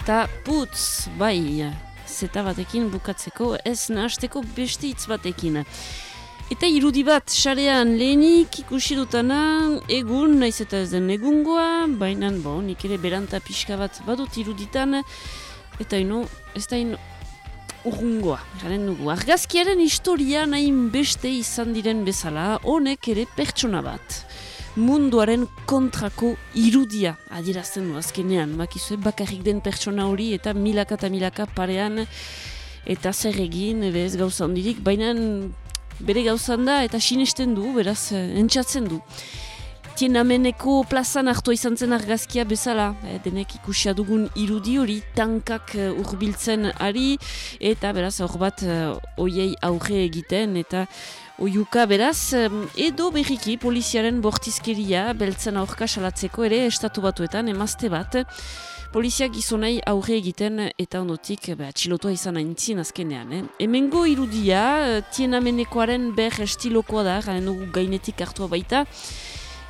eta putz, bai, zeta batekin bukatzeko, ez nahasteko beste hitz batekin. Eta irudi bat, sarean lehenik ikusi dutana, egun, naiz eta ez den egungoa, baina, bo, nik ere beranta pixka bat badut iruditan, eta ino, ez da ino, urrungoa, garen dugu. Argazkiaren historia nahi beste izan diren bezala, honek ere pertsona bat munduaren kontrako irudia adierazten du azkenean. Bakizue bakarrik den pertsona hori eta milaka eta milaka parean eta zer egin, ez gauza hondirik, baina bere gauzan da eta sinesten du, beraz, eh, entxatzen du. Tienameneko plazan hartu izan zen argazkia bezala, e, denek ikusia dugun irudi hori tankak uh, urbiltzen ari, eta beraz hor bat uh, oiei aurre egiten, eta Oiuka beraz, edo berriki poliziaren bortizkeria beltzen aurka salatzeko ere estatu batuetan emazte bat. Poliziak gizonei aurre egiten eta ondotik be, txilotua izan aintzin azkenean. Eh? Hemengo irudia, tienamenekoaren ber estilokoa da, garen dugu gainetik hartua baita.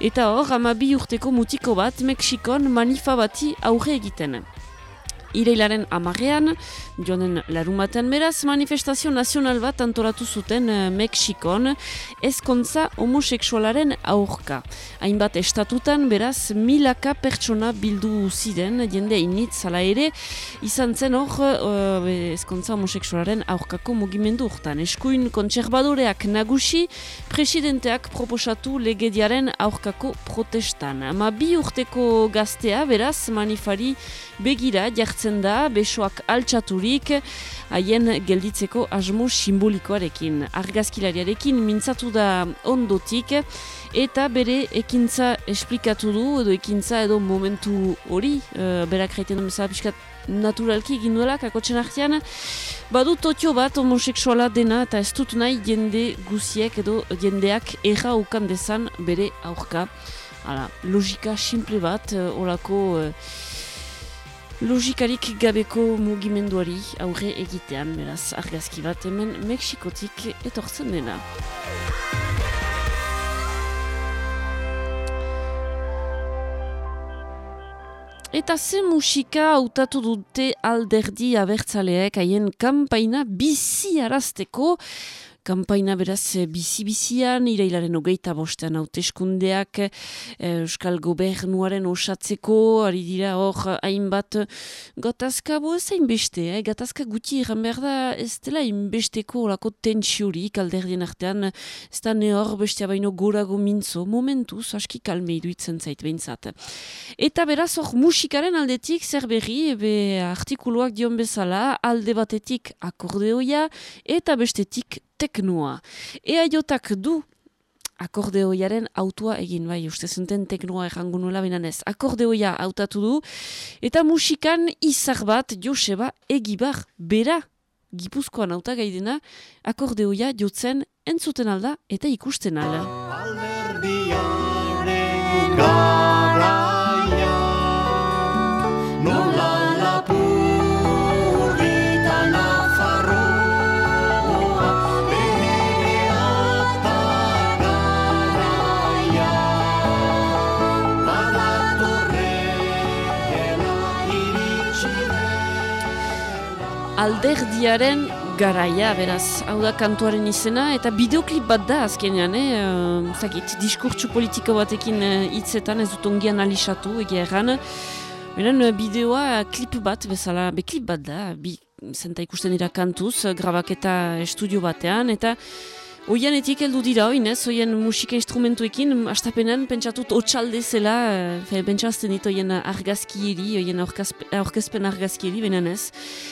Eta hor, amabi urteko mutiko bat, Mexikon manifa bati aurre egiten. Ireilaren amarrean, joanen larumaten beraz, manifestazio nazional bat antolatu zuten uh, Mexikon ezkontza homoseksualaren aurka. Hainbat estatutan beraz, milaka pertsona bildu ziren, jende init zala ere, izan zen hor uh, ezkontza homoseksualaren aurkako mugimendu urtan. Eskuin kontserbadoreak nagusi, presidenteak proposatu legediaren aurkako protestan. Ama bi urteko gaztea, beraz, manifari begira jartzen da besoak altxaturik haien gelditzeko asmo simbolikoarekin. Argazkilariarekin mintzatu da ondotik eta bere ekintza esplikatu du edo ekintza edo momentu hori uh, berak duen bezala naturalki egin duela kakotxen artean badu totio bat homoseksuala dena eta ez dut nahi jende guziek edo jendeak erra ukan dezan bere aurka. Hala, logika simple bat, uh, orako uh, logikarik gabeko mugimenduari aurre egitean, beraz, argazki bat hemen Mexikotik etortzen dena. Eta ze musika hautatu dute alderdi abertzaleek haien kampaina bizi arazteko, Kampaina beraz eh, bizi-bizian, irailaren hogeita bostean hauteskundeak eh, Euskal Gobernuaren osatzeko, ari dira hor hainbat gatazka bo ez beste, eh? gatazka guti egan behar da ez dela hainbesteko olako tentsiurik alderdien artean, ez da ne hor bestea baino gorago mintzo, momentuz, aski kalme iduitzen zait behintzat. Eta beraz hor musikaren aldetik zer berri, be artikuluak dion bezala, alde batetik akordeoia, eta bestetik teknoa. Ea jotak du akordeoiaren autua egin, bai, uste zenten teknoa errangu nuela binanez. Akordeoia hautatu du, eta musikan izar bat Joseba egibar bera gipuzkoan auta gaidena, akordeoia jotzen entzuten alda eta ikusten alda. alderdiaren garaia, beraz, hau da kantuaren izena, eta bideoklip bat da azkenean, eh? Uh, zakit, diskurtsu politiko batekin eh, hitzetan ez dut ongi analizatu, egia erran. Beren, uh, bideoa klip bat, bezala, be klip bat da, bi, zenta ikusten dira kantuz, grabaketa estudio batean, eta Oianetik heldu dira oin, ez, oien musika instrumentuekin, astapenan pentsatut otxalde zela, e, pentsazten dit oien argazkieri, oien aurkezpen argazkieri, benen ez.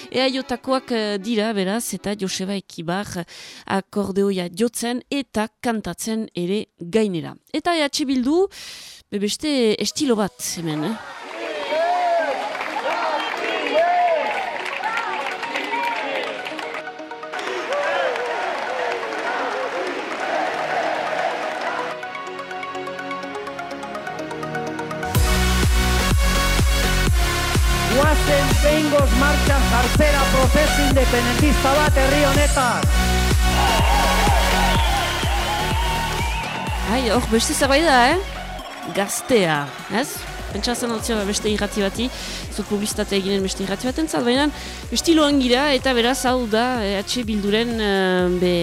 Ea jotakoak eh, dira, beraz, eta Joseba Ekibar akordeoia jotzen eta kantatzen ere gainera. Eta EH Bildu, bebeste estilo bat hemen, eh? Behingoz martxan jartzera prozesu independentista bat herri honetan. Ai, hor, beste zerbait da, eh? Gaztea, ez? pentsatzen hau beste irrati bati, zu publizitate eginen beste irrati bat entzat, baina estiloan gira eta beraz hau da EH Bilduren be,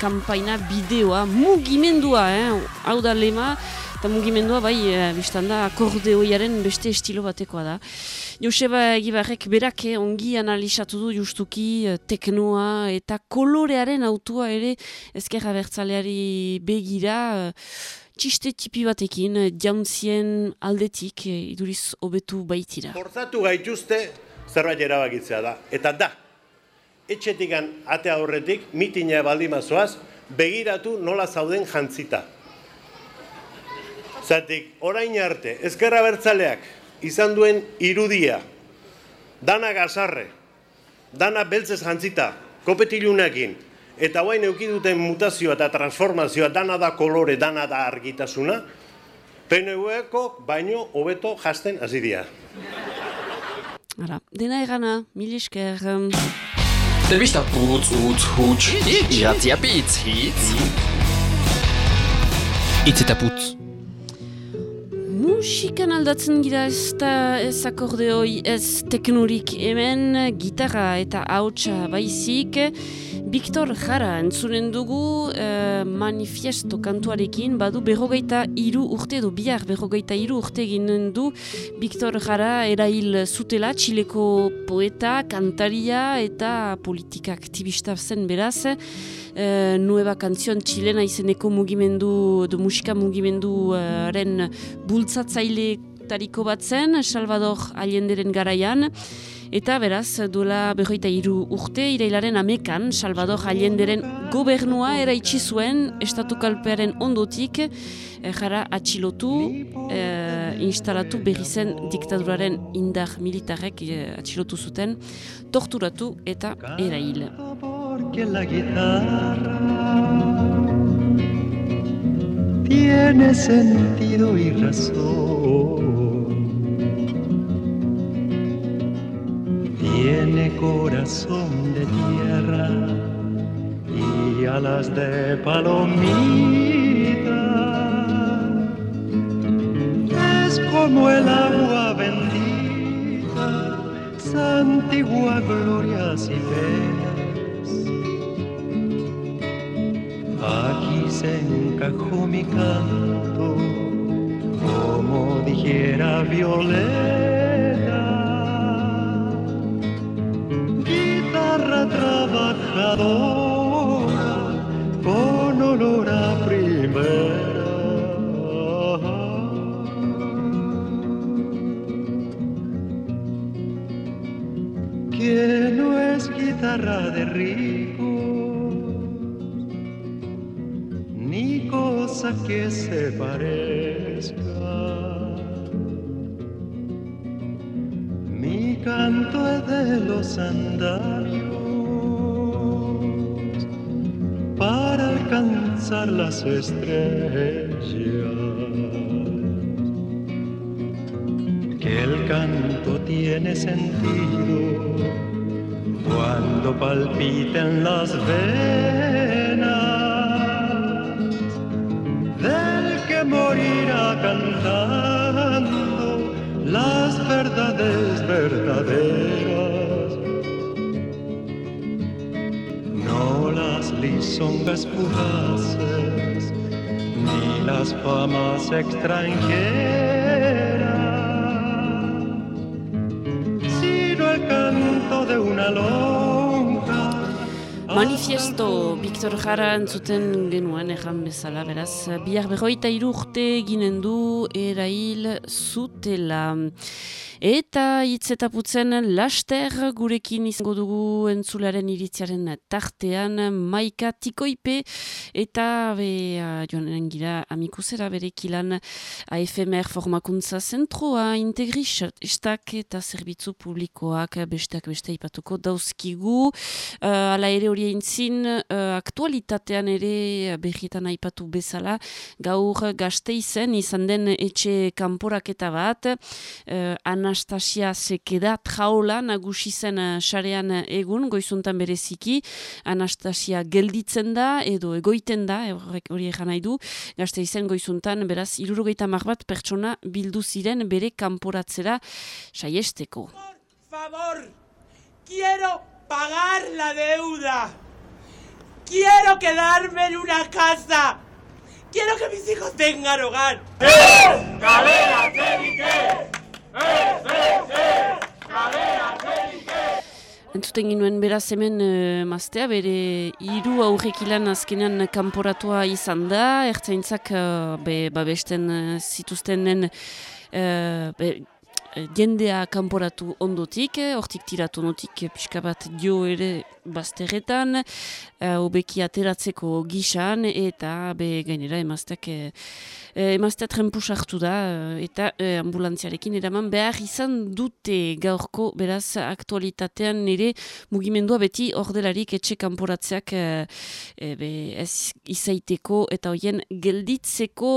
kampaina bideoa, mugimendua, eh? hau da lema, eta mugimendua bai, e, biztan da, akordeoiaren beste estilo batekoa da. Joseba Egibarrek berak eh, ongi analizatu du justuki eh, teknoa eta kolorearen autua ere ezkerra bertzaleari begira eh, txiste tipi batekin jantzien aldetik iduriz hobetu baitira. Forzatu gaituzte zerbait erabakitzea da. Eta da, etxetikan ate aurretik mitina baldimazoaz begiratu nola zauden jantzita. Zatik, orain arte, ezkerra bertzaleak, izan duen irudia, dana gazarre, dana beltzez jantzita, kopetilunekin, eta guain eukiduten mutazioa eta transformazioa, dana da kolore, dana da argitasuna, PNV-ko baino hobeto jasten hasi dira. Hala, dena egana, mil esker. Telebista putz, utz, huts, iratzia pitz, hitz. Itz eta putz. Musikan aldatzen gira ez da ez akordeoi ez teknurik hemen gitarra eta hautsa baizik. Victor Jara entzunen dugu eh, manifiesto kantuarekin, badu berrogeita iru urte edo bihar berrogeita iru urte ginen du Victor Jara erail zutela, txileko poeta, kantaria eta politika aktivista zen beraz. Uh, nueva kanzion txilena izeneko mugimendu, du musika mugimenduaren bultzatzaile tariko bat zen, Salvador Allenderen garaian, eta beraz, duela berroita iru urte, irailaren amekan, Salvador Allenderen gobernua eraitsi zuen, estatu kalpearen ondotik, eh, jara atxilotu, eh, instalatu berri zen diktaduraren indar militarek eh, atxilotu zuten, torturatu eta erail. Tiene sentido y razón. Tiene corazón de tierra y alas de palomita. Es como el agua bendita, santigua glorias y penas Aquí se encajó mi canto, como dijera Violeta. Guitarra trabajadora, con olor a primera. Que no es guitarra de río que se parezca. Mi canto es de los andamios para alcanzar las estrellas. Que el canto tiene sentido cuando palpiten las venas morirá cantando las verdades verdaderas. No las lisongas fugaces, ni las famas extranjeras, sino el canto de una lonja Manifiesto Victor Jara entzuten genuen erran bezala, beraz, bihar berroita irurte ginen du erail zutela. Eta hitz eta putzen laster gurekin izango dugu entzularen iritziaren tartean maika tikoipe. Eta be joan gira amikuzera berekilan AFMR formakuntza zentroa integris estak eta zerbitzu publikoak besteak beste ipatuko dauzkigu. Uh, ala ere hori eintzin uh, aktualitatean ere berrietan aipatu bezala gaur gazte izen izan den etxe kanporaketa bat. Uh, Anastasia Sekeda traola nagusi zen uh, sarean uh, egun, goizuntan bereziki, Anastasia gelditzen da, edo egoiten da, horrek hori egan nahi du, gazte izen goizuntan, beraz, irurogeita bat pertsona bildu ziren bere kanporatzera saiesteko. Por favor, quiero pagar la deuda. Quiero quedarme en una casa. Quiero que mis hijos tengan hogar. Entzuten ginuen beraz hemen uh, maztea, bere hiru aurrekilan azkenean kanporatua izan da, ertzaintzak uh, be, babesten uh, zituztenen uh, jendea kanporatu ondotik, hortik tiratu ondotik pixka bat dio ere bazterretan, uh, obeki ateratzeko gisan, eta be gainera emazteak uh, emazteak renpus hartu da, eta uh, ambulantziarekin eraman behar izan dute gaurko beraz aktualitatean nire mugimendua beti ordelarik etxe kanporatzeak uh, be, ez izaiteko eta hoien gelditzeko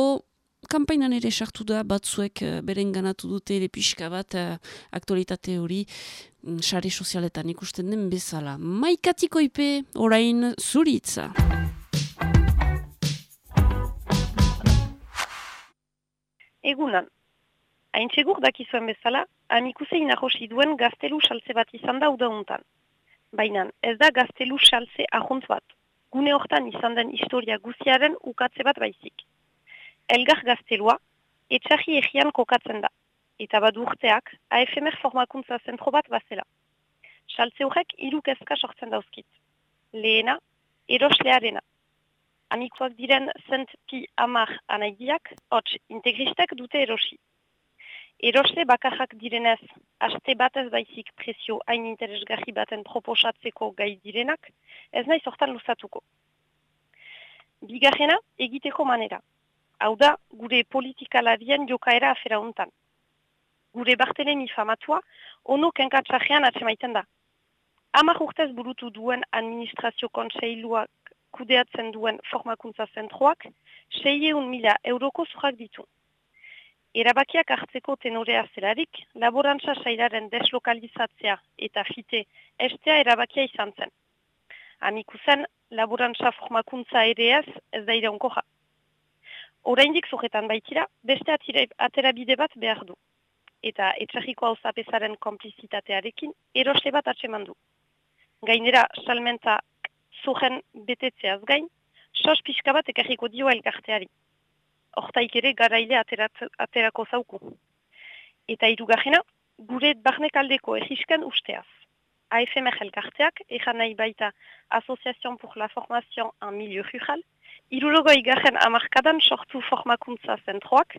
kampainan ere sartu da batzuek uh, beren ganatu dute ere pixka bat uh, aktualitate hori mm, sare sozialetan ikusten den bezala. Maikatiko ipe orain zuritza. Egunan, hain txegur dakizuen bezala, amikusei nahosi duen gaztelu saltze bat izan da udauntan. Baina ez da gaztelu saltze ahunt bat. Gune hortan izan den historia guziaren ukatze bat baizik. Elgar gaztelua, etxarri egian kokatzen da, eta badu urteak AFMR formakuntza zentro bat bazela. Saltze horrek iruk ezka sortzen dauzkit. Lehena, eroslearena. Amikoak diren zent pi amar anaidiak, hots integristek dute erosi. Erosle bakarrak direnez, haste bat ez baizik presio hain interesgarri baten proposatzeko gai direnak, ez nahi sortan luzatuko. Bigarrena, egiteko manera. Hau da, gure politikalarien jokaera afera hontan. Gure Bartelemi famatua, ono kenkatsajean atsemaiten da. Amar urtez burutu duen administrazio kontseiluak kudeatzen duen formakuntza zentroak, seieun mila euroko zurrak ditu. Erabakiak hartzeko tenorea zelarik, laborantza sailaren deslokalizatzea eta fite estea erabakia izan zen. Amikuzen, laborantza formakuntza ere ez, ez da iraunko. Oraindik zugetan baitira, beste atire, aterabide bat behar du. Eta etxarriko hau zapezaren komplizitatearekin, erosle bat atseman du. Gainera, salmenta zugen betetzeaz gain, sos pixka bat ekarriko dio elkarteari. Hortaik ere garaile aterat, aterako zauku. Eta irugarrena, gure barnekaldeko egisken usteaz. AFMR elkarteak, ejan nahi baita Association pour la Formation en Milieu Rural, Irurogo igarren amarkadan sortu formakuntza zentroak,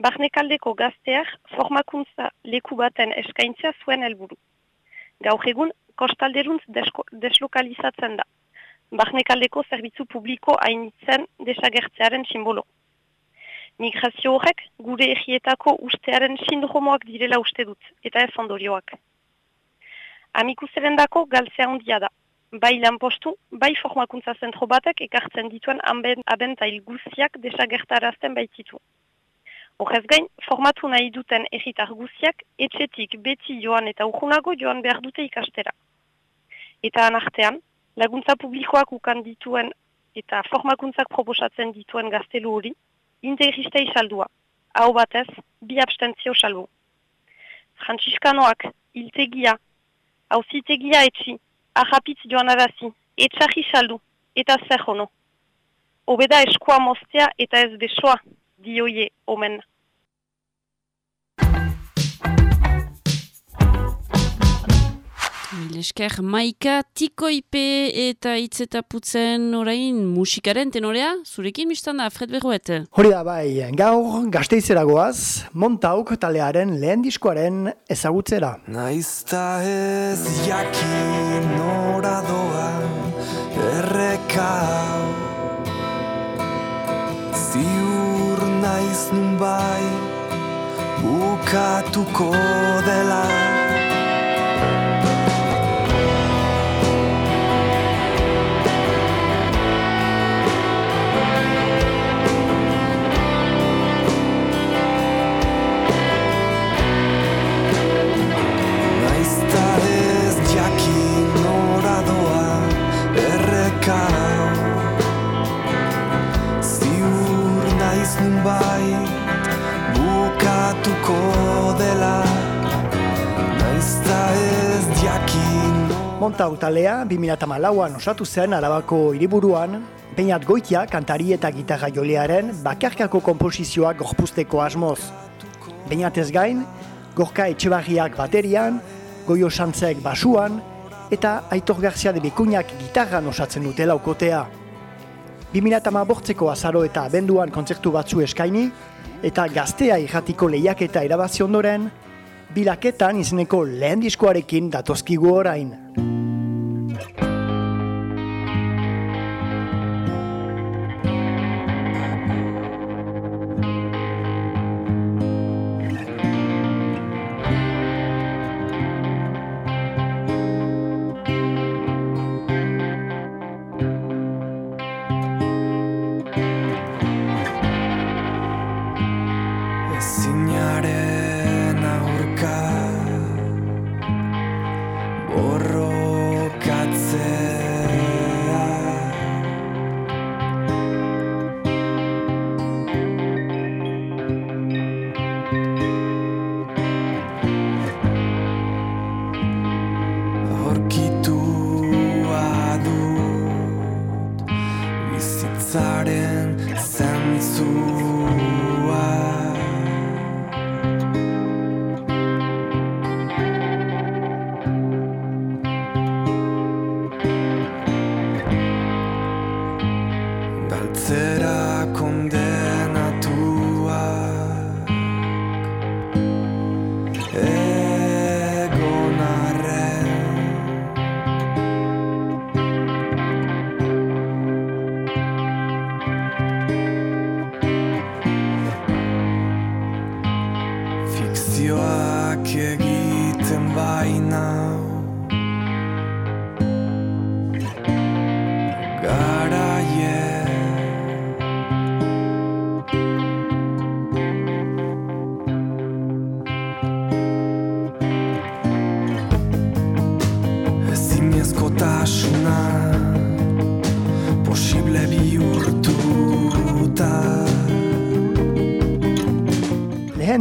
barnekaldeko gazteak formakuntza leku baten eskaintzea zuen helburu. Gaur egun, kostalderuntz deslokalizatzen da. Barnekaldeko zerbitzu publiko hainitzen desagertzearen simbolo. Migrazio horrek gure egietako ustearen sindromoak direla uste dut, eta ez ondorioak. Amikuzeren dako galtzea hundia da bai lanpostu, bai formakuntza zentro batek ekartzen dituen aben, abentail guziak desagertarazten baititu. Horrez gain, formatu nahi duten egitar guziak, etxetik beti joan eta urgunago joan behar dute ikastera. Eta anartean, laguntza publikoak ukan dituen eta formakuntzak proposatzen dituen gaztelu hori, integristei saldua, hau batez, bi abstentzio salbu. Frantziskanoak, iltegia, hauzitegia etxi, ahapitz joan arazi, etxarri saldu, eta zer hono. Obeda eskua moztea eta ez besoa, dioie omen. Milesker, maika, tikoipe eta hitz eta putzen orain musikaren tenorea, zurekin biztan da, Fred Berroet. Hori da bai, gaur gazteizeragoaz, montauk talearen lehen diskoaren ezagutzera. Naizta ez jakin nora doa erreka Ziur naiz nun bai bukatuko dela Montau talea 2008an osatu zen Arabako hiriburuan, Peinat Goitia kantari eta gitarra jolearen bakarkako komposizioak gorpuzteko asmoz. Peinat ez gain, Gorka Etxebarriak baterian, Goio Santzek basuan, eta Aitor Garzia de Bekuñak gitarran osatzen dute laukotea. 2008 bortzeko azaro eta abenduan kontzertu batzu eskaini, eta gaztea irratiko lehiaketa erabazi ondoren, bilaketan izeneko lehen diskoarekin datozkigu orain.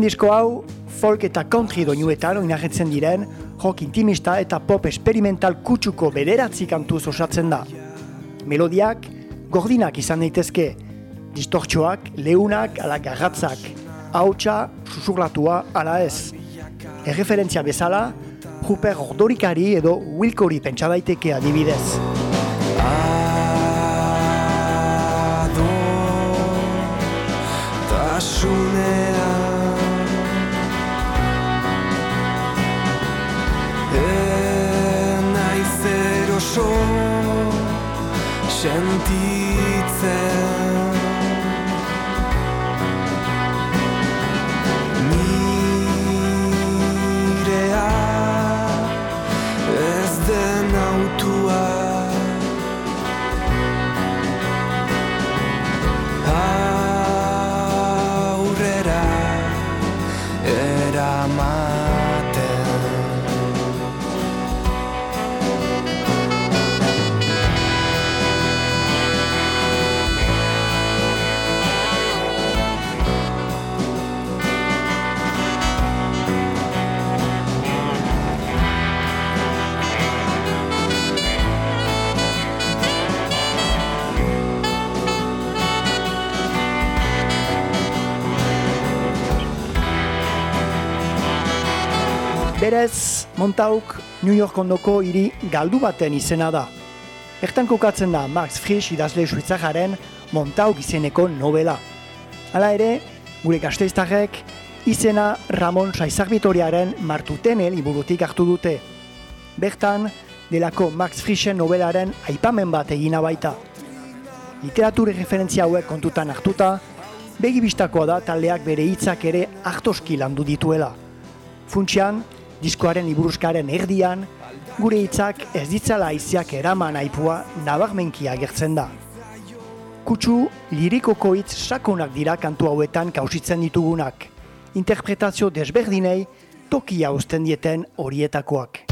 Disko hau, folk eta country doinuetan oinagetzen diren, rock intimista eta pop experimental kutsuko bederatzi kantuz osatzen da. Melodiak, gordinak izan daitezke, distortxoak, leunak, ala garratzak, hautsa, susurlatua, ala ez. Erreferentzia bezala, Ruper Ordorikari edo Wilkori pentsa daiteke adibidez. Sentitzen. Nirea Ez den autua aurrera eramaten Berez, Montauk New York ondoko hiri galdu baten izena da. Bertan kokatzen da Max Frisch idazle suitzajaren Montauk izeneko novela. Hala ere, gure gazteiztarrek izena Ramon Saizarbitoriaren martutene liburutik hartu dute. Bertan, delako Max Frischen novelaren aipamen bat egina baita. Literature referentzia hauek kontutan hartuta, begibistakoa da taldeak bere hitzak ere hartoski landu dituela. Funtsian, diskoaren liburuzkaren erdian, gure hitzak ez ditzala aiziak eraman aipua nabarmenki agertzen da. Kutsu, lirikoko hitz sakonak dira kantu hauetan kausitzen ditugunak. Interpretazio desberdinei tokia uzten dieten horietakoak.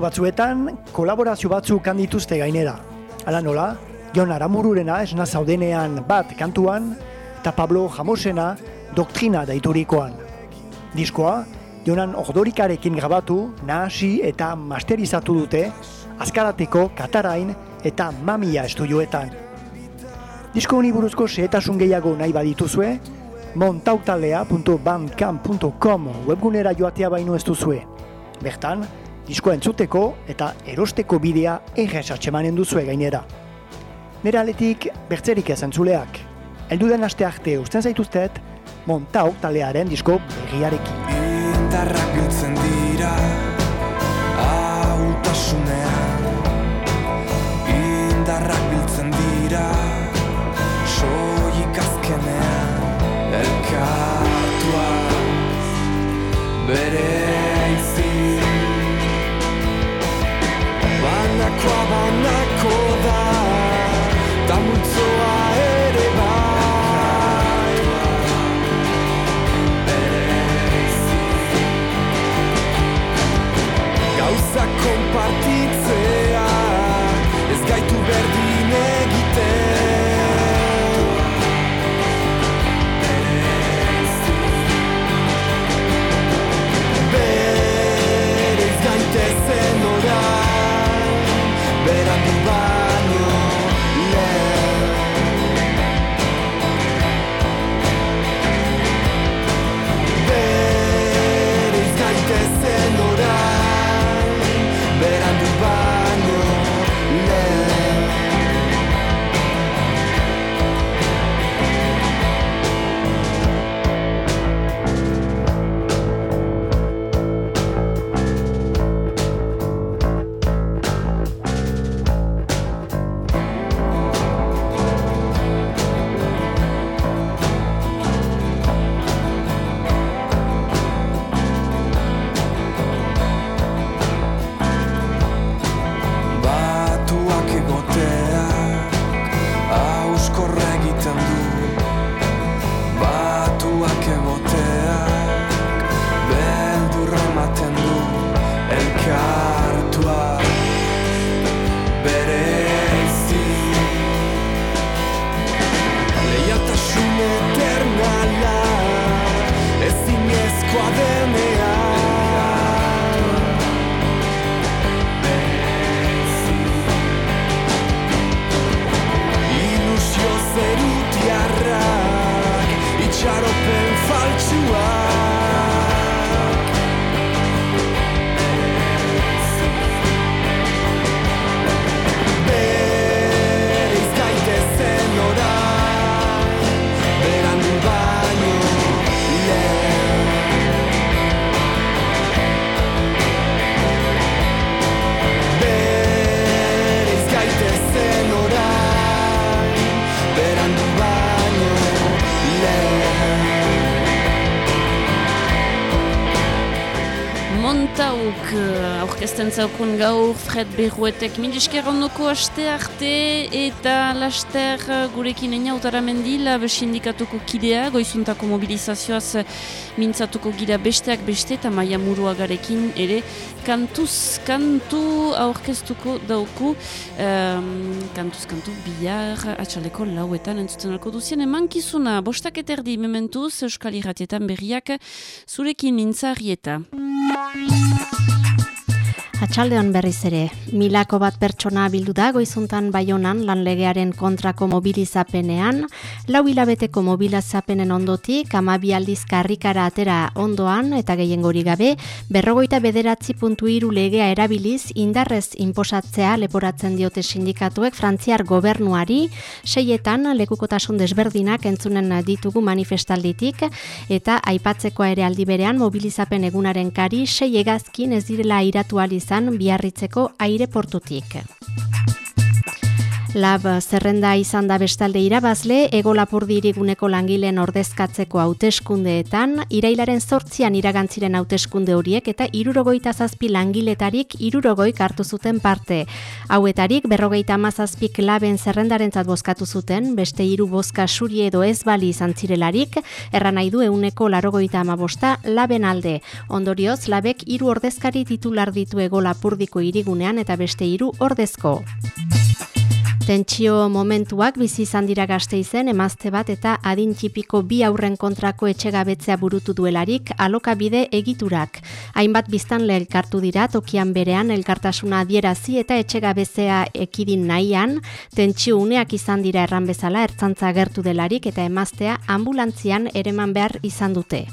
Batzuetan, kolaborazio batzuk handituzte gainera. Hala nola, Jon Aramururena esna zaudenean bat kantuan, eta Pablo Jamosena doktrina daiturikoan. Diskoa, Jonan Ordorikarekin grabatu, nahasi eta masterizatu dute, azkarateko Katarain eta Mamia estudioetan. Disko honi buruzko xehetasun gehiago nahi badituzue, montautalea.bandcamp.com webgunera joatea baino ez duzue. Bertan, diskoa entzuteko eta erosteko bidea errez atxemanen duzue gainera. Nera aletik bertzerik ez entzuleak. Elduden aste arte usten zaituztet, Montauk talearen disko berriarekin. Indarrak biltzen dira ahultasunean Indarrak biltzen dira soilik azkenean Elkartua bere Banakoa banako da Ta multzoa zaukun gaur Fred Berruetek mindisker ondoko aste arte eta laster gurekin eina utaramendi lab sindikatuko kidea goizuntako mobilizazioaz mintzatuko gira besteak beste eta maia muruagarekin ere kantuz kantu aurkeztuko dauku um, kantuz kantu bihar atxaleko lauetan entzuten alko duzien emankizuna bostak eterdi mementuz Euskal Irratietan berriak zurekin nintzarrieta. Atxaldeon berriz ere, milako bat pertsona bildu da goizuntan baionan lanlegearen kontrako mobilizapenean, lau hilabeteko mobilizapenen ondotik, amabi aldiz karrikara atera ondoan eta gehiengori gabe, berrogoita bederatzi puntu iru legea erabiliz indarrez inposatzea leporatzen diote sindikatuek frantziar gobernuari, seietan lekukotasun desberdinak entzunen ditugu manifestalditik, eta aipatzekoa ere aldi berean mobilizapen egunaren kari sei egazkin ez direla iratu izan biarritzeko aireportutik. Lab zerrenda izan da bestalde irabazle, ego lapurdi iriguneko langileen ordezkatzeko hauteskundeetan, irailaren zortzian iragantziren hauteskunde horiek eta irurogoita zazpi langiletarik irurogoik hartu zuten parte. Hauetarik berrogeita amazazpik laben zerrendarentzat bozkatu zuten, beste hiru bozka suri edo ez bali izan zirelarik, erran nahi du euneko larogoita amabosta laben alde. Ondorioz, labek hiru ordezkari titular ditu ego lapurdiko irigunean eta beste hiru ordezko. Tentsio momentuak bizi izan dira gazteizen emazte bat eta adin txipiko bi aurren kontrako etxegabetzea burutu duelarik alokabide egiturak. Hainbat biztanle elkartu dira tokian berean elkartasuna adierazi eta etxegabetzea ekidin nahian, tentsio uneak izan dira erran bezala ertzantza gertu delarik eta emaztea ambulantzian ereman behar izan dute.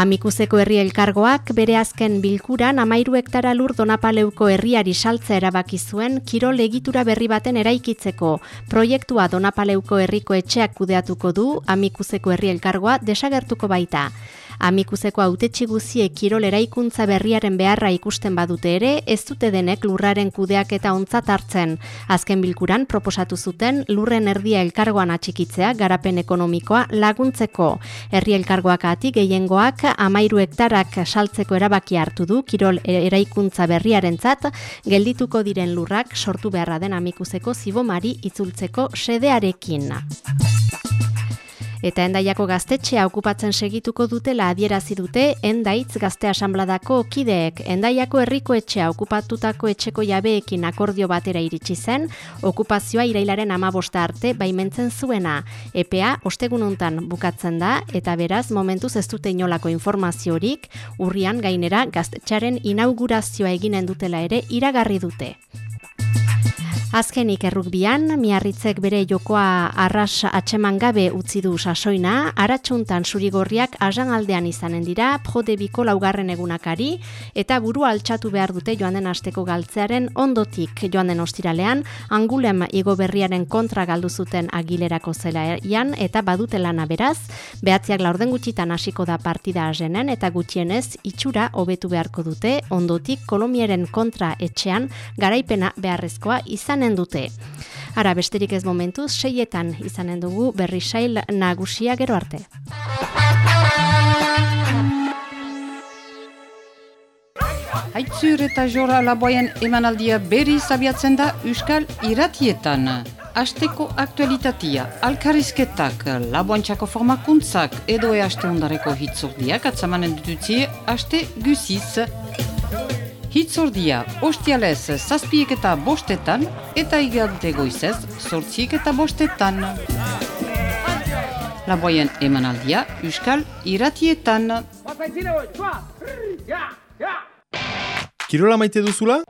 Amikuzeko herri elkargoak bere azken bilkuran amairu hektara lur donapaleuko herriari saltza erabaki zuen kirol egitura berri baten eraikitzeko. Proiektua donapaleuko herriko etxeak kudeatuko du amikuzeko herri elkargoa desagertuko baita. Amikuzeko autetxi guzie kirol eraikuntza berriaren beharra ikusten badute ere, ez dute denek lurraren kudeak eta ontzat hartzen. Azken bilkuran proposatu zuten lurren erdia elkargoan atxikitzea garapen ekonomikoa laguntzeko. Herri elkargoak ati gehiengoak amairu hektarak saltzeko erabaki hartu du kirol eraikuntza berriarentzat geldituko diren lurrak sortu beharra den amikuzeko zibomari itzultzeko sedearekin. Eta endaiako gaztetxea okupatzen segituko dutela adierazi dute endaitz gazte asanbladako kideek. Endaiako herriko etxea okupatutako etxeko jabeekin akordio batera iritsi zen, okupazioa irailaren amabosta arte baimentzen zuena. EPA ostegununtan bukatzen da eta beraz momentuz ez dute inolako informaziorik, urrian gainera gaztetxaren inaugurazioa eginen dutela ere iragarri dute. Azkenik errukbian, miarritzek bere jokoa arras atxeman gabe utzi du sasoina, aratsuntan surigorriak asan aldean izanen dira, prodebiko laugarren egunakari, eta buru altxatu behar dute joan den asteko galtzearen ondotik. Joan den ostiralean, angulem igo berriaren kontra galdu zuten agilerako zelaian, eta badute lana beraz, behatziak laurden gutxitan hasiko da partida azenen, eta gutxienez itxura hobetu beharko dute, ondotik kolomieren kontra etxean, garaipena beharrezkoa izan izanen dute. Ara besterik ez momentuz, seietan izanen dugu berri sail nagusia gero arte. Aitzur eta jora laboien emanaldia berri zabiatzen da Euskal Iratietan. Asteko aktualitatia, alkarizketak, laboantxako formakuntzak edo e aste ondareko hitzordiak atzamanen dututzie aste gusiz. Hitzordia, ostialez zazpiek eta bostetan, eta igante goizez, sortziek eta bostetan. Laboien emanaldia, Euskal Iratietan. Kirola maite duzula?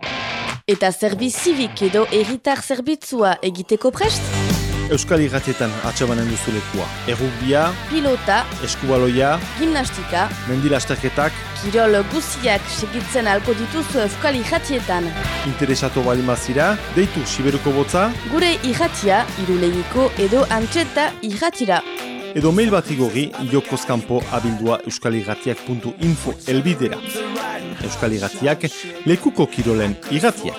Eta zerbizibik edo erritar zerbitzua egiteko prest? Euskal Irratietan atxabanen duzulekua. Errugbia, Pilota, eskubaloia, gimnastika, mendilasterketak, kirol guziak segitzen alko dituzu Euskal Irratietan. interesatu balimazira, deitu Siberuko botza, Gure irratia, irulegiko edo antxeta irratira. edo mail bat igorri jokozkampo abildua euskalirratiak.info elbidera. Euskal Irratiak, lekuko kirolen irratiak.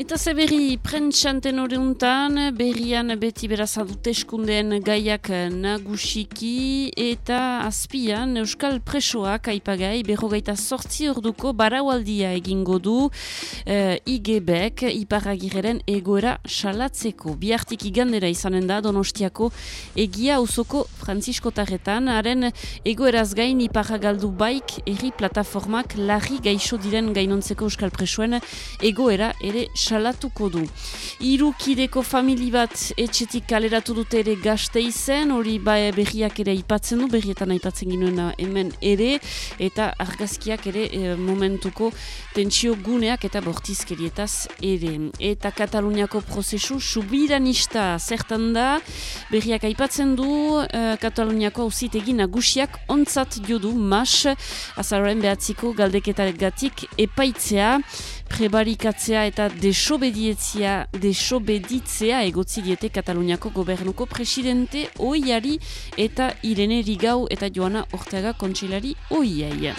Eta ze berri prentxanten horreuntan, berrian beti beraz adute eskundeen gaiak nagusiki eta azpian Euskal Presoak aipagai berrogeita sortzi orduko baraualdia egingo du eh, IGBek iparagirren egoera salatzeko. Biartik igandera izanen da Donostiako egia usoko Francisco Tarretan, haren egoeraz gain iparagaldu baik erri plataformak larri gaixo diren gainontzeko Euskal Presoen egoera ere salatuko du. Hiru kideko famili bat etxetik kaleratu dute ere gazte izen, hori ba berriak ere aipatzen du, berrietan aipatzen ginuen hemen ere, eta argazkiak ere e, momentuko tentsio guneak eta bortizkerietaz ere. Eta Kataluniako prozesu subiranista zertan da, berriak aipatzen du, e, Kataluniako auzitegi nagusiak ontzat jo du mas, azaren behatziko galdeketagatik epaitzea, prebarikatzea eta desobedietzia, desobeditzea egotzi diete Kataluniako gobernuko presidente oiari eta Irene Rigau eta Joana Ortega kontsilari oiai.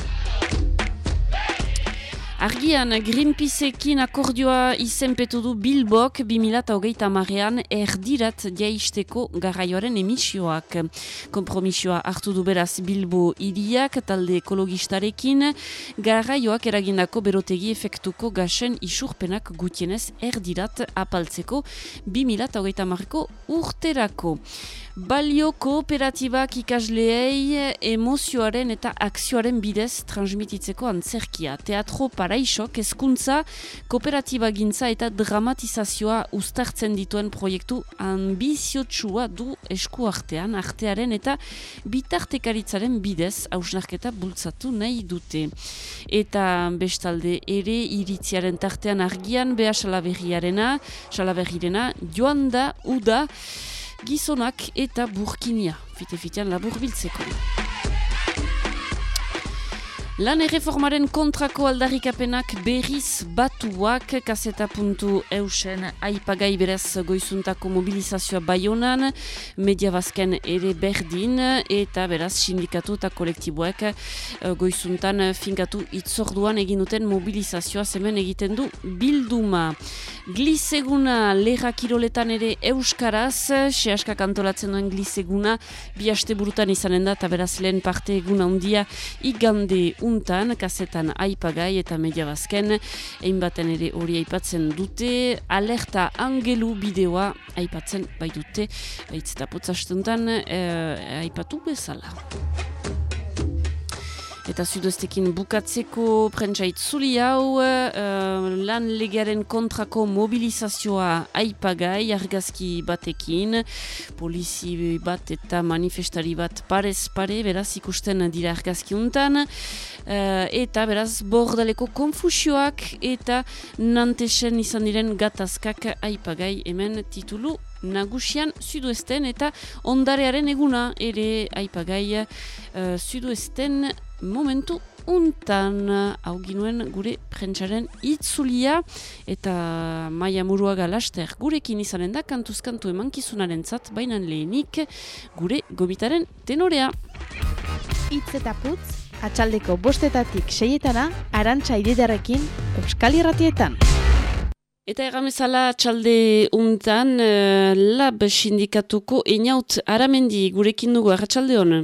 Argian, Greenpeaceekin akordioa izenpetu du Bilbok 2008 amarean erdirat jaisteko garraioaren emisioak. Kompromisioa hartu du beraz Bilbo iriak talde ekologistarekin garraioak eragindako berotegi efektuko gasen isurpenak gutienez erdirat apaltzeko 2008 amareko urterako. Balio kooperatibak ikasleei emozioaren eta akzioaren bidez transmititzeko antzerkia. Teatro paraisok ezkuntza, kooperatiba gintza eta dramatizazioa ustartzen dituen proiektu ambiziotsua du esku artean, artearen eta bitartekaritzaren bidez hausnarketa bultzatu nahi dute. Eta bestalde ere iritziaren tartean argian beha salaberriarena, salaberrirena joan da, uda, Guisonnac est à Burkina Faso, fitefitiane de la Bourville seconde. Lan erreformaren kontrako aldarrikapenak berriz batuak kaseta puntu eusen aipagai beraz goizuntako mobilizazioa baionan, media bazken ere berdin eta beraz sindikatu eta kolektiboek eh, goizuntan finkatu itzorduan egin duten mobilizazioa zemen egiten du bilduma. Gliseguna leha kiroletan ere euskaraz, sehaska kantolatzen duen gliseguna, bi haste burutan izanen da, eta beraz lehen parte eguna handia igande untan, kasetan aipagai eta media bazken, egin baten ere hori aipatzen dute, alerta angelu bideoa aipatzen bai dute, baitz eta potzastuntan eh, aipatu bezala. Eta sudoztekin bukatzeko prentsait zuli hau, uh, lan legearen kontrako mobilizazioa aipagai argazki batekin, polizi bat eta manifestari bat parez pare, beraz ikusten dira argazki untan, uh, eta beraz bordaleko konfusioak eta nantesen izan diren gatazkak aipagai hemen titulu nagusian sudoesten eta ondarearen eguna ere aipagai uh, sudoesten momentu untan hau ginuen gure prentsaren itzulia eta maia murua galaster gurekin izanen da kantuzkantu emankizunaren zat bainan lehenik gure gobitaren tenorea. Itz eta putz, atxaldeko bostetatik seietana, arantxa ididarekin, euskal irratietan. Eta erramezala txalde untan, uh, lab sindikatuko eniaut aramendi gurekin dugu, arratxalde hon?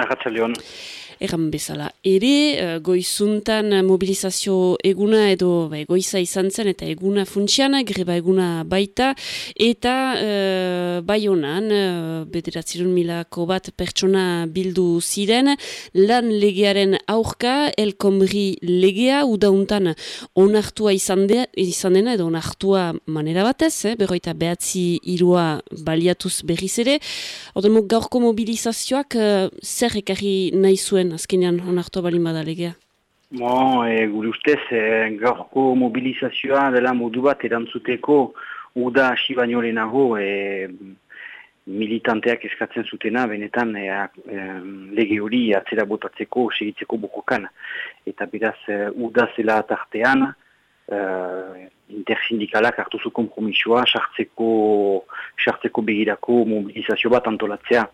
Arratxalde hon erran bezala. Ere, uh, goizuntan mobilizazio eguna edo ba, goiza izan zen eta eguna funtsiana, greba eguna baita, eta uh, bai honan, bederatzerun milako bat pertsona bildu ziren, lan legearen aurka, elkomri legea, udauntan onartua izan, de, izan dena, edo onartua manera batez, eh, berroita behatzi irua baliatuz berriz ere, Ordemo, gaurko mobilizazioak uh, zer ekarri nahi zuen azkenean onartu balin badalegea? Bon, e, gure ustez, e, gaurko mobilizazioa dela modu bat erantzuteko uda hasi baino lehenago e, militanteak eskatzen zutena, benetan e, e, lege hori atzera botatzeko, segitzeko bukokan. Eta beraz, e, uda zela tartean, uh, intersindikalak hartu zu kompromisoa sartzeko, sartzeko begirako mobilizazio bat antolatzea.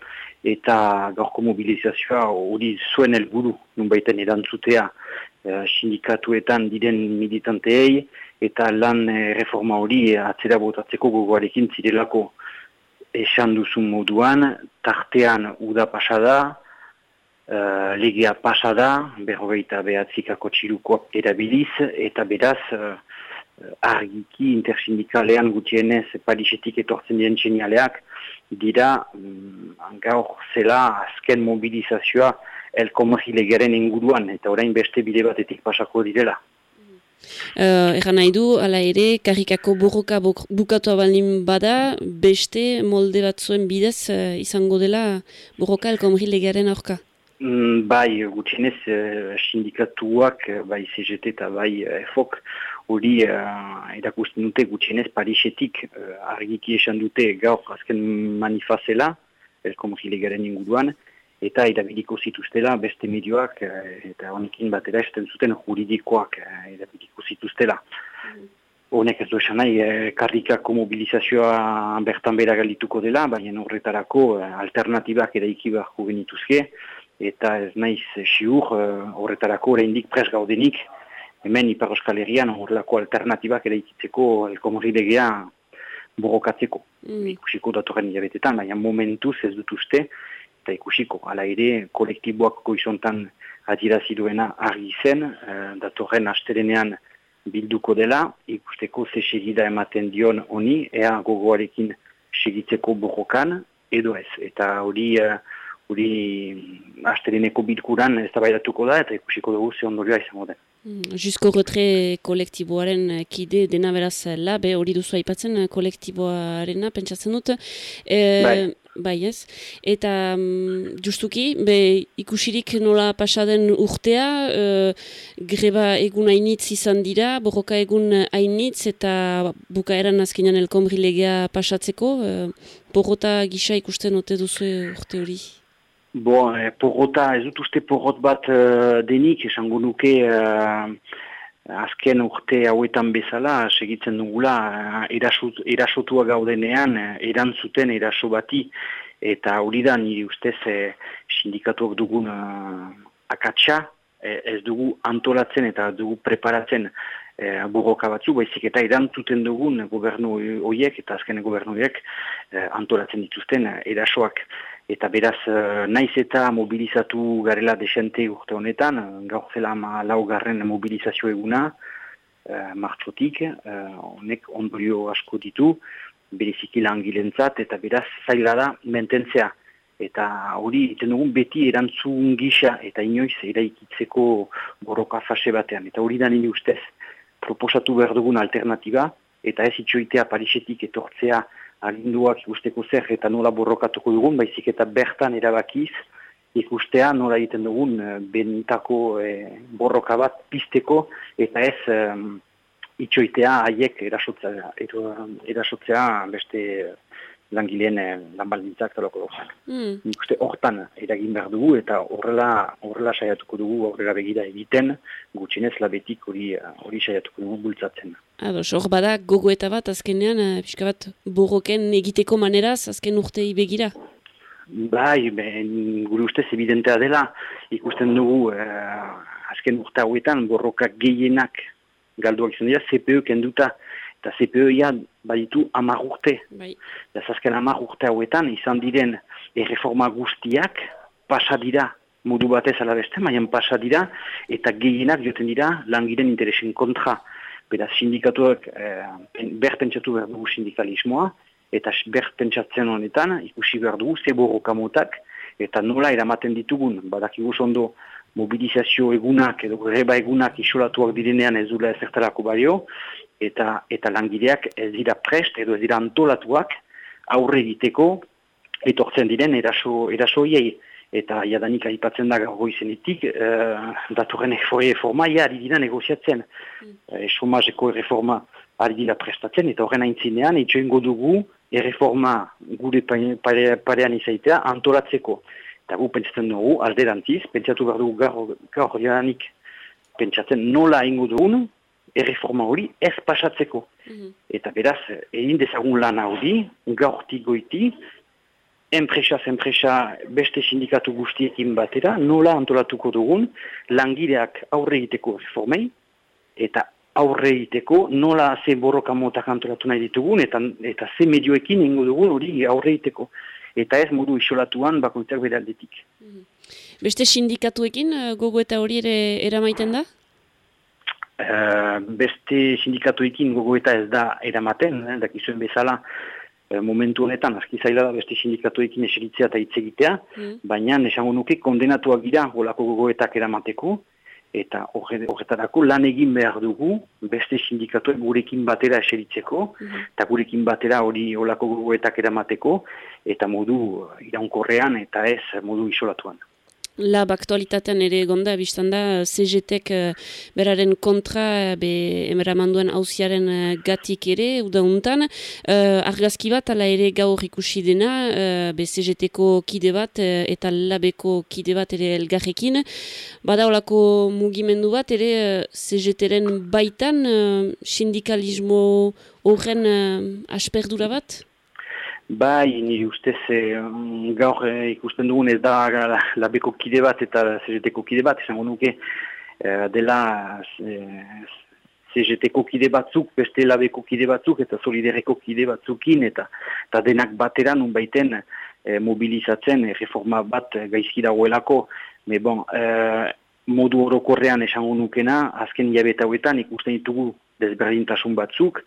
Eta gaurko mobilizazioa hori zuen helburu nun baiten erantzutea uh, sindikatuetan diren militanteei eta lan uh, reforma hori atzera botatzeko gogoarekin zirelako. Esan duzun moduan, tartean uda pasada, Uh, legea pasada, berrogeita behatzikako txirukoak erabiliz, eta beraz, uh, argiki intersindikalean gutienez parisetik etortzen dien txenialeak, dira, um, gaur zela azken mobilizazioa elkomri legeren inguruan, eta orain beste bide batetik pasako direla. Uh, Egan nahi du, ala ere, karikako borroka bukatu abalin bada, beste molde bat zuen bidez uh, izango dela borroka elkomri legeren aurka? Mm, bai, gutxinez, uh, sindikatuak, eh, bai CGT eta bai uh, EFOK, hori uh, erakusten dute gutxinez Parisetik uh, argiki esan dute gaur azken manifazela, elkomri garen inguruan, eta erabiliko zituztela beste medioak uh, eta honekin batera esten zuten juridikoak uh, erabiliko zituztela. Honek ez du esan nahi, eh, karrikako mobilizazioa bertan bera galituko dela, baina horretarako alternatibak eraiki beharko genituzke, eta ez naiz siur horretarako oraindik pres gaudenik, hemen Ipar Euskal Herrian horrelako alternatibak eraikitzeko elkomorridegea borrokatzeko. Mm. Ikusiko datorren hilabetetan, baina momentuz ez dut uste, eta ikusiko, ala ere kolektiboak goizontan adirazi duena argi zen, eh, datorren astelenean bilduko dela, ikusteko ze segida ematen dion honi, ea gogoarekin segitzeko borrokan, edo ez. Eta hori eh, hori asteleneko bilkuran ez da da, eta ikusiko dugu ze ondorioa izango den. Jusko retre kolektiboaren eh, kide dena beraz labe hori duzu aipatzen eh, kolektiboarena pentsatzen dut. E, Bai. Bai ez. Eta mm, justuki, be, ikusirik nola pasaden urtea, e, greba egun hainitz izan dira, borroka egun hainitz eta bukaeran azkenean elkomri legea pasatzeko. E, porrota gisa ikusten ote duzu urte hori? Bo, eh, porrota, ez dut uste porrot bat eh, denik, esango nuke eh, azken urte hauetan bezala, segitzen dugula, erasut, erasotua gaudenean, erantzuten eraso bati, eta hori da niri ustez eh, sindikatuak dugun eh, akatsa, eh, ez dugu antolatzen eta dugu preparatzen eh, burroka batzu, baizik eta erantzuten dugun gobernu horiek eta azken gobernu horiek eh, antolatzen dituzten eh, erasoak. Eta beraz, eh, naiz eta mobilizatu garela desente urte honetan, eh, gaur zela ma laugarren mobilizazio eguna, uh, martxotik, honek ondorio asko ditu, bereziki langilentzat, eta beraz, zaila da, mententzea. Eta hori, iten dugun, beti erantzun gisa, eta inoiz, eraikitzeko borroka fase batean. Eta hori da nire ustez, proposatu behar dugun alternatiba, eta ez itxoitea Parisetik etortzea aginduak ikusteko zer eta nola borrokatuko dugun, baizik eta bertan erabakiz ikustea nola egiten dugun eh, benitako eh, borroka bat pizteko eta ez eh, itxoitea haiek erasotzea, erasotzea beste langileen eh, lanbaldintzak taloko dozak. Mm. Nik uste hortan eragin behar dugu eta horrela horrela saiatuko dugu aurrera begira egiten gutxinez labetik hori hori saiatuko dugu bultzatzen. Ados, hor bada gogo eta bat azkenean, eh, pixka bat borroken egiteko maneraz azken urtei begira? Bai, ben, gure ustez evidentea dela, ikusten dugu eh, azken urte hauetan borrokak gehienak galduak izan dira, CPU kenduta, eta CPU-ia baditu amar urte. Bai. Eta azken amar urte hauetan izan diren erreforma guztiak pasa dira modu batez alabeste, maien pasa dira, eta gehienak joten dira langiren interesen kontra. Beraz, sindikatuak pen- berpentsatu behar dugu sindikalismoa, eta berpentsatzen honetan ikusi behar dugu ze borrokamotak, eta nola eramaten ditugun, badakigu ondo mobilizazio egunak edo greba egunak isolatuak direnean ez dula ezertarako balio, eta, eta langileak ez dira prest edo ez dira antolatuak aurre egiteko etortzen diren eraso, erasoiei. Eta jadanik aipatzen da gaur goizenetik, uh, datorren reforma ja ari dira negoziatzen. Mm. Somazeko reforma ari dira prestatzen, eta horren aintzinean, itxoingo dugu erreforma gure pare- pare- parean izaitea antolatzeko. Eta gu pentsatzen dugu, alderantziz, pentsatu behar dugu gaur, gaur jadanik pentsatzen nola ingo dugun, erreforma hori ez pasatzeko. Eta beraz, egin dezagun lan hori, gaurtik goiti, enpresaz enpresa beste sindikatu guztiekin batera, nola antolatuko dugun, langileak aurre egiteko reformei, eta aurre egiteko nola ze borroka motak antolatu nahi ditugun, eta, eta ze medioekin ingo dugun hori aurre egiteko. Eta ez modu isolatuan bakoitzak bere aldetik. Beste sindikatuekin eh, gogo eta hori ere eramaiten da? Eh, beste sindikatuekin gogoeta ez da eramaten, eh, dakizuen bezala momentu honetan, aski zaila da beste sindikatuekin eseritzea eta hitz egitea, baina esango nuke kondenatuak gira golako gogoetak eramateko, eta horre- horretarako lan egin behar dugu beste sindikatuek gurekin batera eseritzeko, eta gurekin batera hori olako gogoetak eramateko, eta modu iraunkorrean eta ez modu isolatuan. Lab aktualitatean ere egonda, biztan da, CGTek uh, beraren kontra, be, emeramanduen hauziaren uh, gatik ere, uda untan, uh, argazki bat, ala ere gaur ikusi dena, uh, be CGTko kide bat, uh, eta labeko kide bat ere elgarrekin, bada olako mugimendu bat, ere uh, CGTren baitan, uh, sindikalismo horren uh, asperdura bat? Bai, nire ustez eh, gaur eh, ikusten dugun ez da labeko kide bat eta CGT-ko kide bat, esango nuke eh, dela CGT-ko kide batzuk, beste labeko kide batzuk eta solidereko kide batzukin eta, eta denak batera nun baiten eh, mobilizatzen eh, reforma bat gaizki dagoelako. Me bon, eh, modu orokorrean esango nukena, azken jabeta hauetan ikusten ditugu desberdintasun batzuk,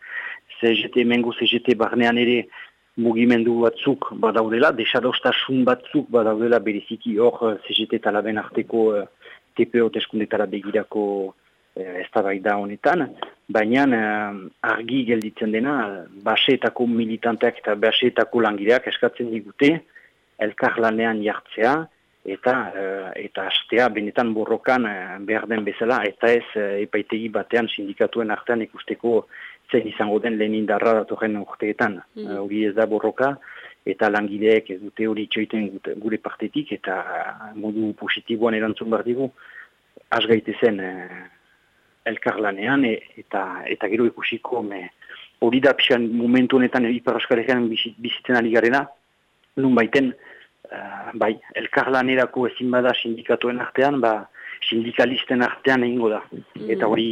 CGT, mengo CGT barnean ere mugimendu batzuk badaudela, desadostasun batzuk badaudela bereziki hor eh, CGT eta laben arteko uh, TPO teskundetara begirako uh, ez da honetan, baina argi gelditzen dena, baseetako militanteak eta baseetako langileak eskatzen digute, elkar lanean jartzea, eta uh, eta astea benetan borrokan uh, behar den bezala, eta ez uh, epaitegi batean sindikatuen artean ikusteko zen izango den lehen indarra datorren urteetan. Mm. Hori ez da borroka, eta langileek ez dute hori txoiten gure partetik, eta modu positiboan erantzun behar digu, asgaite zen eh, elkarlanean, e, eta, eta gero ikusiko hori da pixan momentu honetan Ipar Euskalean bizitzen ari garena, nun baiten, uh, bai, elkarlanerako ezin bada sindikatuen artean, ba, sindikalisten artean egingo da. Mm Eta hori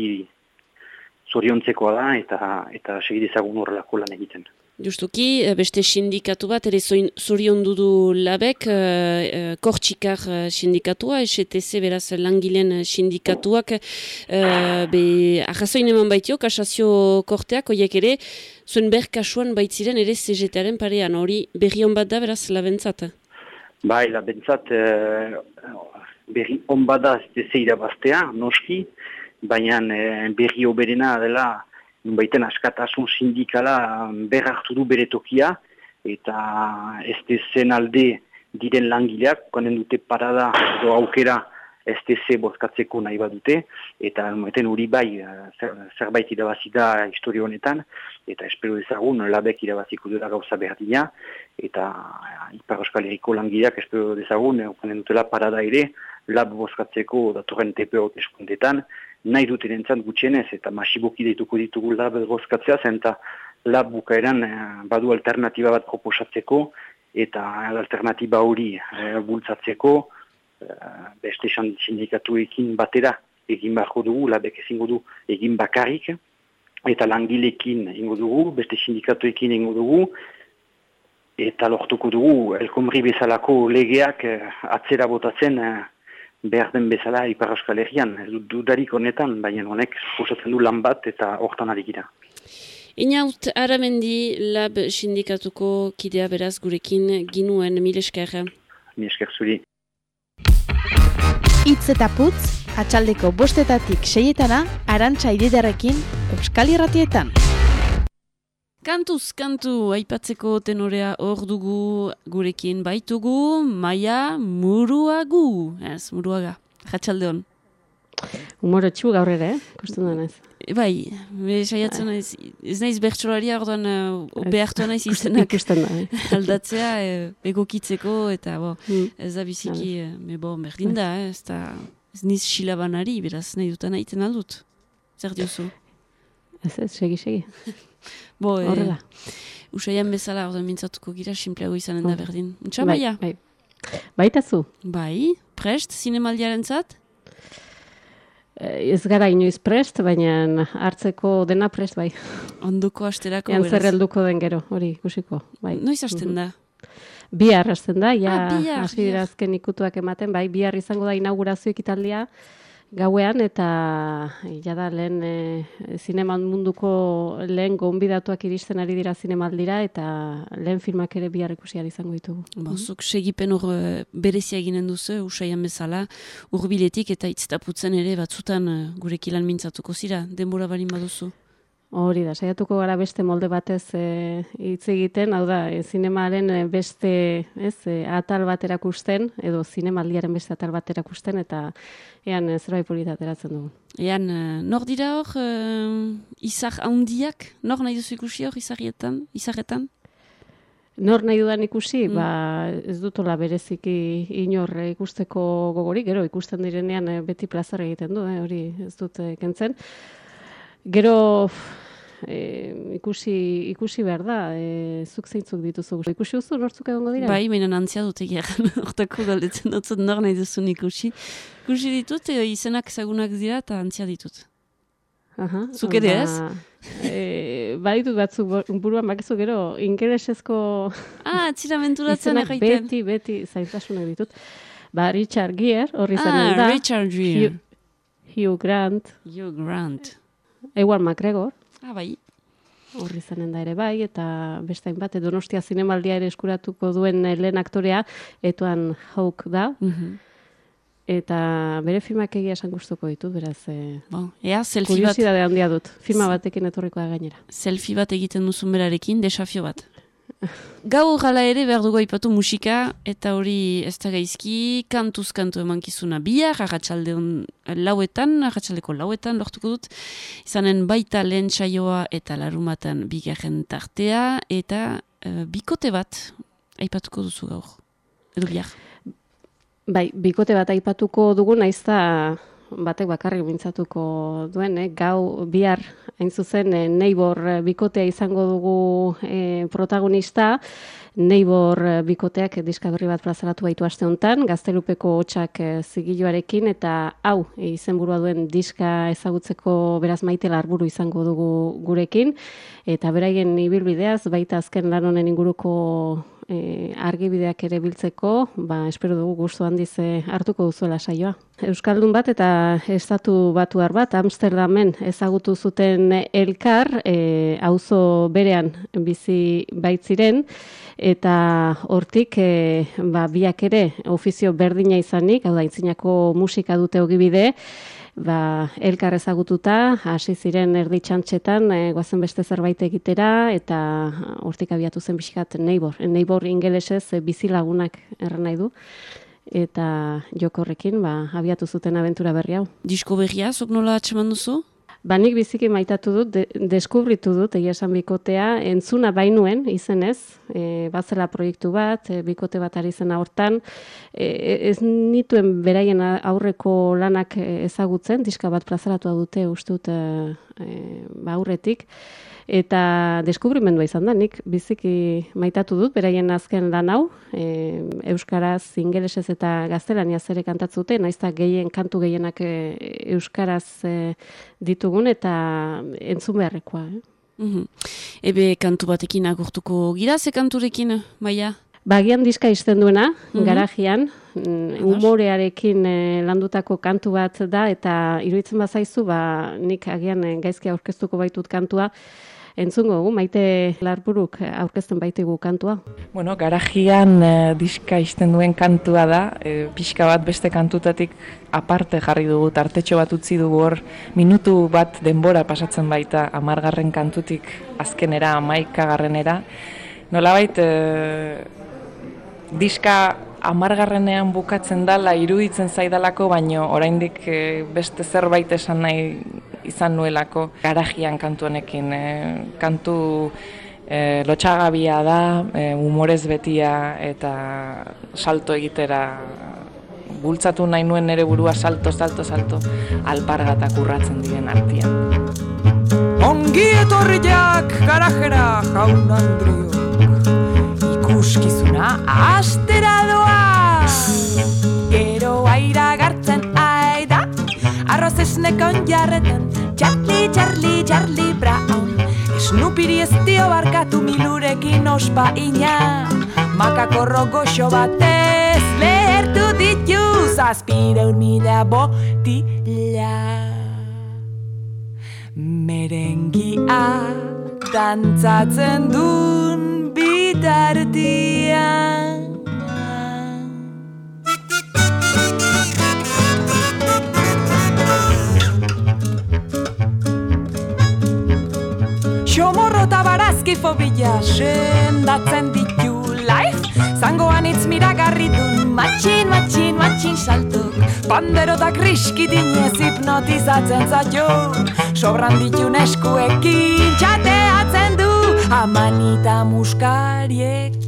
zoriontzekoa da eta eta segidezagun horrelako lan egiten. Justuki, eh, beste sindikatu bat, ere zorion dudu labek, uh, uh, kortxikar sindikatua, STC beraz langilen sindikatuak, uh, be, ahazoin eman baitio, kasazio korteak, oiek ere, zuen ber kasuan baitziren ere CGT-aren parean, hori berri hon bat da beraz labentzat? Bai, labentzat, uh, berri hon bat da STC irabaztea, noski, baina e, berri oberena dela baiten askatasun sindikala berrartu du bere tokia eta ez zen alde diren langileak, konen dute parada edo aukera STC bozkatzeko nahi badute, eta eten hori bai eh, zerbait irabazi da historio honetan, eta espero dezagun labek irabaziko dela gauza berdina, eta eh, Ipar Euskal Herriko langileak espero dezagun, konen dutela parada ere, lab bozkatzeko datorren TPO eskundetan, nahi dut erentzat gutxienez eta masiboki deituko ditugu lab gozkatzea zen eta lab bukaeran eh, badu alternatiba bat proposatzeko eta alternatiba hori e, bultzatzeko beste sindikatuekin batera egin beharko dugu, labek ezingo du egin bakarrik eta langilekin ingo dugu, beste sindikatuekin ingo dugu eta lortuko dugu elkomri bezalako legeak atzera botatzen behar den bezala Ipar Euskal Herrian, ez dudarik honetan, baina honek osatzen du lan bat eta hortan ari gira. Inaut, aramendi lab sindikatuko kidea beraz gurekin ginuen, mil esker. Mil esker zuri. Itz eta putz, atxaldeko bostetatik seietana, arantxa ididarekin, Euskal Irratietan. Kantuz, kantu, aipatzeko tenorea hor dugu gurekin baitugu, maia muruagu. Ez, muruaga. Jatxalde hon. Humoro txu gaur ere, eh? Kostu ez. E, bai, saiatzen naiz, ez naiz bertxolaria orduan uh, behartu naiz izenak eh? aldatzea, e, egokitzeko, eta bo, mm. ez da biziki, e, me bo, berdin da, eh? ez da, ez niz xilabanari, beraz nahi dutan aiten aldut. Zer diozu? Ez ez, segi, segi. Bo, eh, Horrela. E, usaian bezala, orduan mintzatuko gira, simpleago izanen da berdin. Untsa, bai? Bai. Baita zu? Bai, prest, zinemaldiaren zat? Eh, ez gara inoiz prest, baina hartzeko dena prest, bai. Onduko asterako. Ean helduko den gero, hori, ikusiko. Bai. Noiz hasten da? Bihar hasten da, ja, ah, bihar, azken ikutuak ematen, bai, bihar izango da inaugurazio ekitaldia, gauean eta jada lehen e, zineman munduko lehen gonbidatuak iristen ari dira zinemaldira eta lehen filmak ere bihar ikusi izango ditugu. Bozuk mhm. segipen hor e, berezia eginen duzu, usaian bezala, urbiletik eta itztaputzen ere batzutan e, gurek ilan mintzatuko zira, denbora balin baduzu? Hori da, saiatuko gara beste molde batez e, hitz egiten, hau da, e, zinemaren e, beste, ez, e, atal bat erakusten, edo zinemaldiaren beste atal bat erakusten, eta ean e, zerbait polita ateratzen dugu. Ean, e, nor dira hor, e, izar handiak, nor nahi duzu ikusi hor izarrietan, izarretan? Nor nahi dudan ikusi, Mm. ba, ez dutola bereziki inor ikusteko gogorik, gero ikusten direnean e, beti plazar egiten du, eh, hori ez dut e, kentzen. Gero e, ikusi, ikusi behar da, e, zuk zeintzuk dituzu. Ikusi duzu nortzuk egongo dira? Bai, baina antzia dut egeran, hortako galdetzen dut nor nahi duzun ikusi. Ikusi ditut, e, izenak ezagunak dira eta antzia ditut. Aha, Zuk ere ez? E, baditut batzuk buruan bakizu gero ingelesezko Ah, izenak erraiten. beti, beti zaintasunak ditut. Ba, Richard Gere, horri Ah, zanen da. Richard Gere. Hugh, Hugh Grant, Hugh Grant. Ewan McGregor, Ah, bai. horri zanen da ere bai, eta beste hainbat, Donostia zinemaldia ere eskuratuko duen eh, lehen aktorea, etuan Hawke da, Mhm. eta bere filmak egia esan gustuko ditut, beraz, e, Bon, ea, selfie bat, handia dut. Filma batekin etorriko da gainera. selfie bat egiten duzun berarekin, desafio bat. Gau gala ere behar dugu aipatu musika, eta hori ez da gaizki, kantuz kantu emankizuna bihar, agatxalde hon lauetan, agatxaldeko lauetan lortuko dut, izanen baita lehen saioa eta larumatan bigarren tartea, eta eh, bikote bat aipatuko duzu gaur. Edo bihar. Bai, bikote bat aipatuko dugu naiz da batek bakarrik mintzatuko duen, eh? gau bihar hain zuzen eh, Neibor eh, bikotea izango dugu eh, protagonista, Neibor eh, bikoteak diska berri bat plazaratu baitu aste honetan, gaztelupeko hotxak eh, zigiloarekin, eta hau eh, izenburua duen diska ezagutzeko beraz maite larburu izango dugu gurekin, eta beraien ibilbideaz, baita azken lan honen inguruko e, argibideak ere biltzeko, ba, espero dugu gustu handiz e, hartuko duzuela saioa. Euskaldun bat eta estatu batuar bat, Amsterdamen ezagutu zuten elkar, e, auzo berean bizi baitziren, eta hortik e, ba, biak ere ofizio berdina izanik, hau da, intzinako musika dute ogibide, ba, elkar ezagututa, hasi ziren erdi txantxetan, e, goazen beste zerbait egitera, eta hortik abiatu zen pixkat neibor. Neibor ingelesez e, bizilagunak erran nahi du, eta jokorrekin ba, abiatu zuten abentura berri hau. Disko berria, zuk nola atxeman duzu? Ba, nik biziki maitatu dut, de, deskubritu dut, egia esan bikotea, entzuna bainuen, izenez, e, bazela proiektu bat, e, bikote bat ari zena hortan, e, ez nituen beraien aurreko lanak e, ezagutzen, diska bat plazaratua dute, uste dut, e, e, ba, aurretik, eta deskubrimendua izan da, nik biziki maitatu dut, beraien azken lan hau, e, euskaraz, ingelesez eta gaztelaniaz ere kantatzute, naiz eta gehien, kantu gehienak e, euskaraz e, ditugun eta entzun beharrekoa. Eh? Mhm. Ebe kantu batekin agurtuko gira, ze kanturekin, baia? Bagian diska izten duena, Mhm. garajian, mm, umorearekin eh, landutako kantu bat da, eta iruditzen bazaizu, ba, nik agian eh, gaizki aurkeztuko baitut kantua, entzungo gu, maite larburuk aurkezten baitigu kantua. Bueno, garajian eh, diska izten duen kantua da, e, pixka bat beste kantutatik aparte jarri dugu, tartetxo bat utzi dugu hor, minutu bat denbora pasatzen baita amargarren kantutik azkenera, amaikagarrenera. Nolabait, e, diska amargarrenean bukatzen dala iruditzen zaidalako, baino oraindik e, beste zerbait esan nahi izan nuelako garajian kantu honekin. E, kantu e, lotxagabia da, e, humorez betia eta salto egitera bultzatu nahi nuen nere burua salto, salto, salto, alpargatak urratzen diren artean. Ongi etorriak garajera jaun Andriok Ikuskizuna astera Esnekon jarretan Charlie, Charlie, Charlie Brown Snoopyri ez dio barkatu milurekin ospa ina. Makakorro goxo batez lehertu ditu Zazpireun mila botila. Merengia dantzatzen dun bitartian eta barazki fobia sendatzen ditu life. Zangoan itz miragarri dun matxin, matxin, matxin saltuk. Pandero eta kriski dinez hipnotizatzen zaio Sobran ditun eskuekin txateatzen du Amanita muskariekin.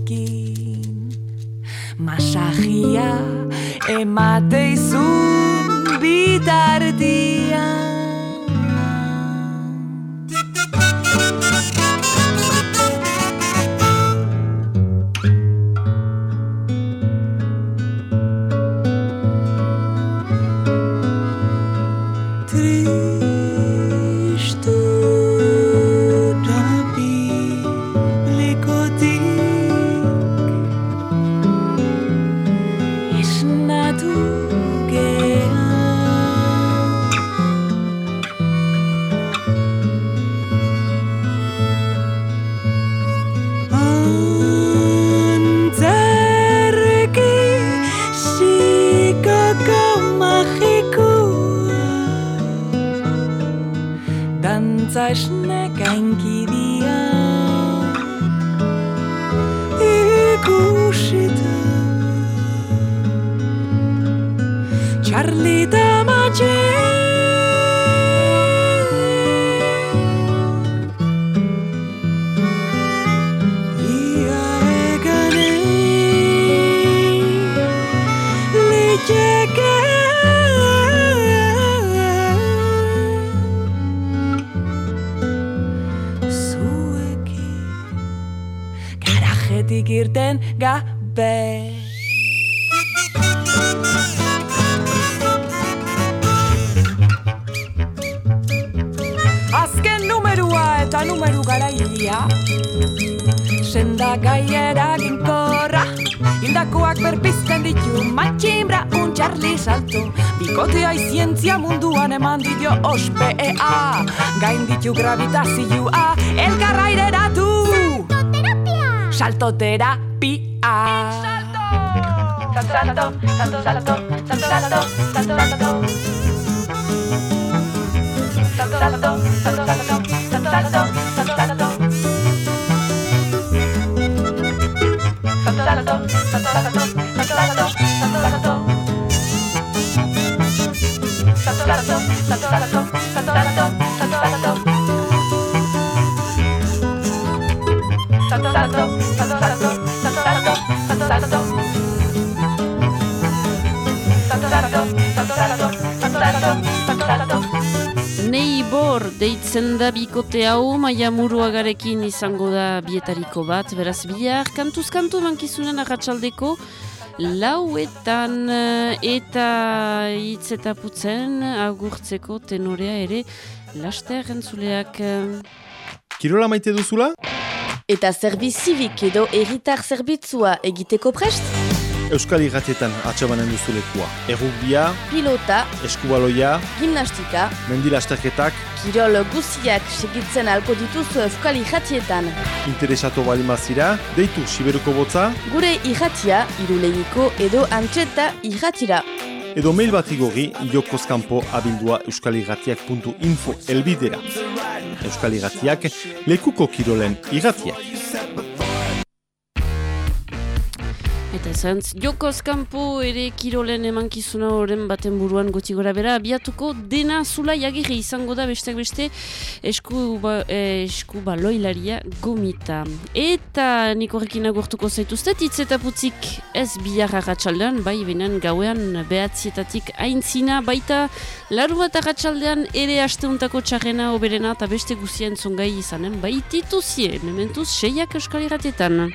Masajia emateizun bitartian bor deitzen da bikote hau maia muruagarekin izango da bietariko bat, beraz bihar kantuz kantu emankizunen ahatsaldeko lauetan eh, eta hitz eta putzen agurtzeko tenorea ere laster entzuleak. eh, Kirola maite duzula? Eta zerbiz zibik edo erritar zerbitzua egiteko prest? Euskal Irratietan atxabanen duzulekua. Errugbia, Pilota, eskubaloia, gimnastika, mendilasterketak, kirol guziak segitzen alko dituzu euskal irratietan. interesatu balimazira, deitu Siberuko botza, Gure irratia, irulegiko edo antxeta irratira. edo mail bat igorri jokozkampo abildua euskalirratiak.info elbidera. Euskal Irratiak, lekuko kirolen irratiak. Eta zantz, jokoz kanpo ere kirolen emankizuna horren baten buruan goti gora bera, abiatuko dena zula jagirri izango da besteak beste esku, ba, eh, esku baloilaria gomita. Eta nik horrekin agurtuko zaituztet, hitz eta putzik ez bihar arratsaldean, bai benen gauean behatzietatik aintzina, baita laru bat arratsaldean ere asteuntako txarrena oberena eta beste guzien zongai izanen, baitituzie, mementuz seiak euskal irratietan.